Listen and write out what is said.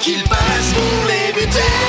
qu'ils passent pour les buter.